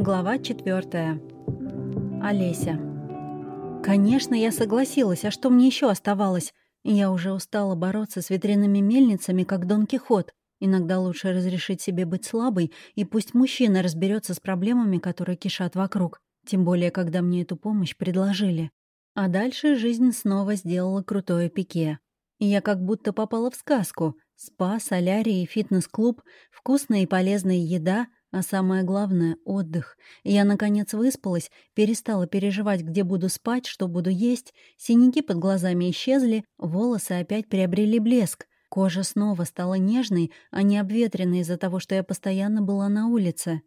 Глава четвертая. Олеся. Конечно, я согласилась, а что мне еще оставалось? Я уже устала бороться с ветряными мельницами, как Дон Кихот. Иногда лучше разрешить себе быть слабой, и пусть мужчина разберется с проблемами, которые кишат вокруг. Тем более, когда мне эту помощь предложили. А дальше жизнь снова сделала крутое пике. И я как будто попала в сказку. Спа, солярий, фитнес-клуб, вкусная и полезная еда — а самое главное — отдых. Я, наконец, выспалась, перестала переживать, где буду спать, что буду есть. Синяки под глазами исчезли, волосы опять приобрели блеск. Кожа снова стала нежной, а не обветренной из-за того, что я постоянно была на улице.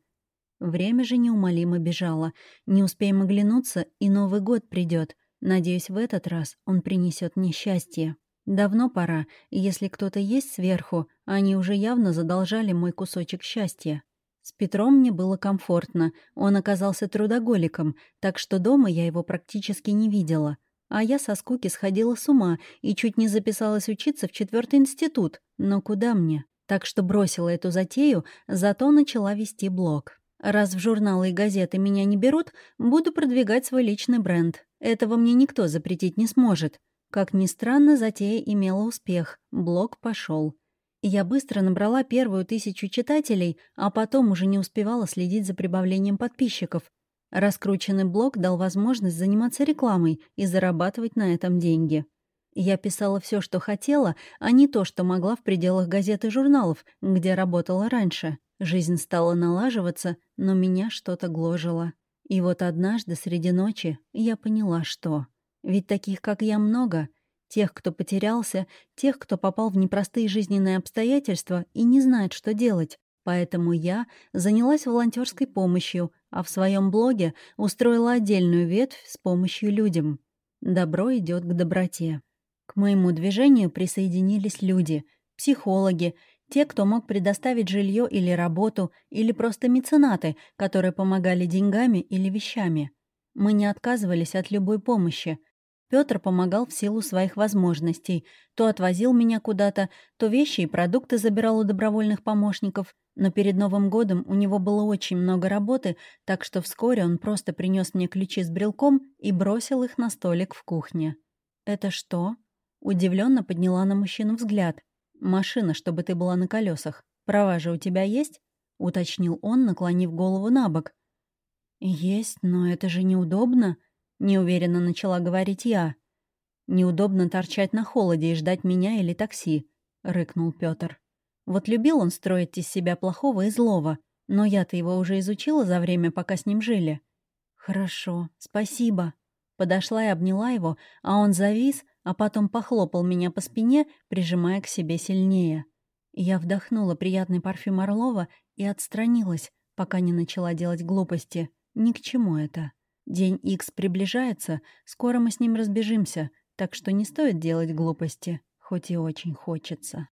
Время же неумолимо бежало. Не успеем оглянуться, и Новый год придет. Надеюсь, в этот раз он принесет мне счастье. Давно пора, если кто-то есть сверху, они уже явно задолжали мой кусочек счастья. С Петром мне было комфортно, он оказался трудоголиком, так что дома я его практически не видела. А я со скуки сходила с ума и чуть не записалась учиться в четвертый институт. Но куда мне? Так что бросила эту затею, зато начала вести блог. Раз в журналы и газеты меня не берут, буду продвигать свой личный бренд. Этого мне никто запретить не сможет. Как ни странно, затея имела успех. Блог пошел. Я быстро набрала первую тысячу читателей, а потом уже не успевала следить за прибавлением подписчиков. Раскрученный блог дал возможность заниматься рекламой и зарабатывать на этом деньги. Я писала все, что хотела, а не то, что могла в пределах газет и журналов, где работала раньше. Жизнь стала налаживаться, но меня что-то гложило. И вот однажды среди ночи я поняла, что... Ведь таких, как я, много — Тех, кто потерялся, тех, кто попал в непростые жизненные обстоятельства и не знает, что делать. Поэтому я занялась волонтерской помощью, а в своем блоге устроила отдельную ветвь с помощью людям. Добро идет к доброте. К моему движению присоединились люди, психологи, те, кто мог предоставить жилье или работу, или просто меценаты, которые помогали деньгами или вещами. Мы не отказывались от любой помощи — Пётр помогал в силу своих возможностей. То отвозил меня куда-то, то вещи и продукты забирал у добровольных помощников. Но перед Новым годом у него было очень много работы, так что вскоре он просто принес мне ключи с брелком и бросил их на столик в кухне. «Это что?» Удивленно подняла на мужчину взгляд. «Машина, чтобы ты была на колесах. Права же у тебя есть?» — уточнил он, наклонив голову на бок. «Есть, но это же неудобно», Неуверенно начала говорить я. «Неудобно торчать на холоде и ждать меня или такси», — рыкнул Пётр. «Вот любил он строить из себя плохого и злого, но я-то его уже изучила за время, пока с ним жили». «Хорошо, спасибо». Подошла и обняла его, а он завис, а потом похлопал меня по спине, прижимая к себе сильнее. Я вдохнула приятный парфюм Орлова и отстранилась, пока не начала делать глупости. Ни к чему это. День Икс приближается, скоро мы с ним разбежимся, так что не стоит делать глупости, хоть и очень хочется.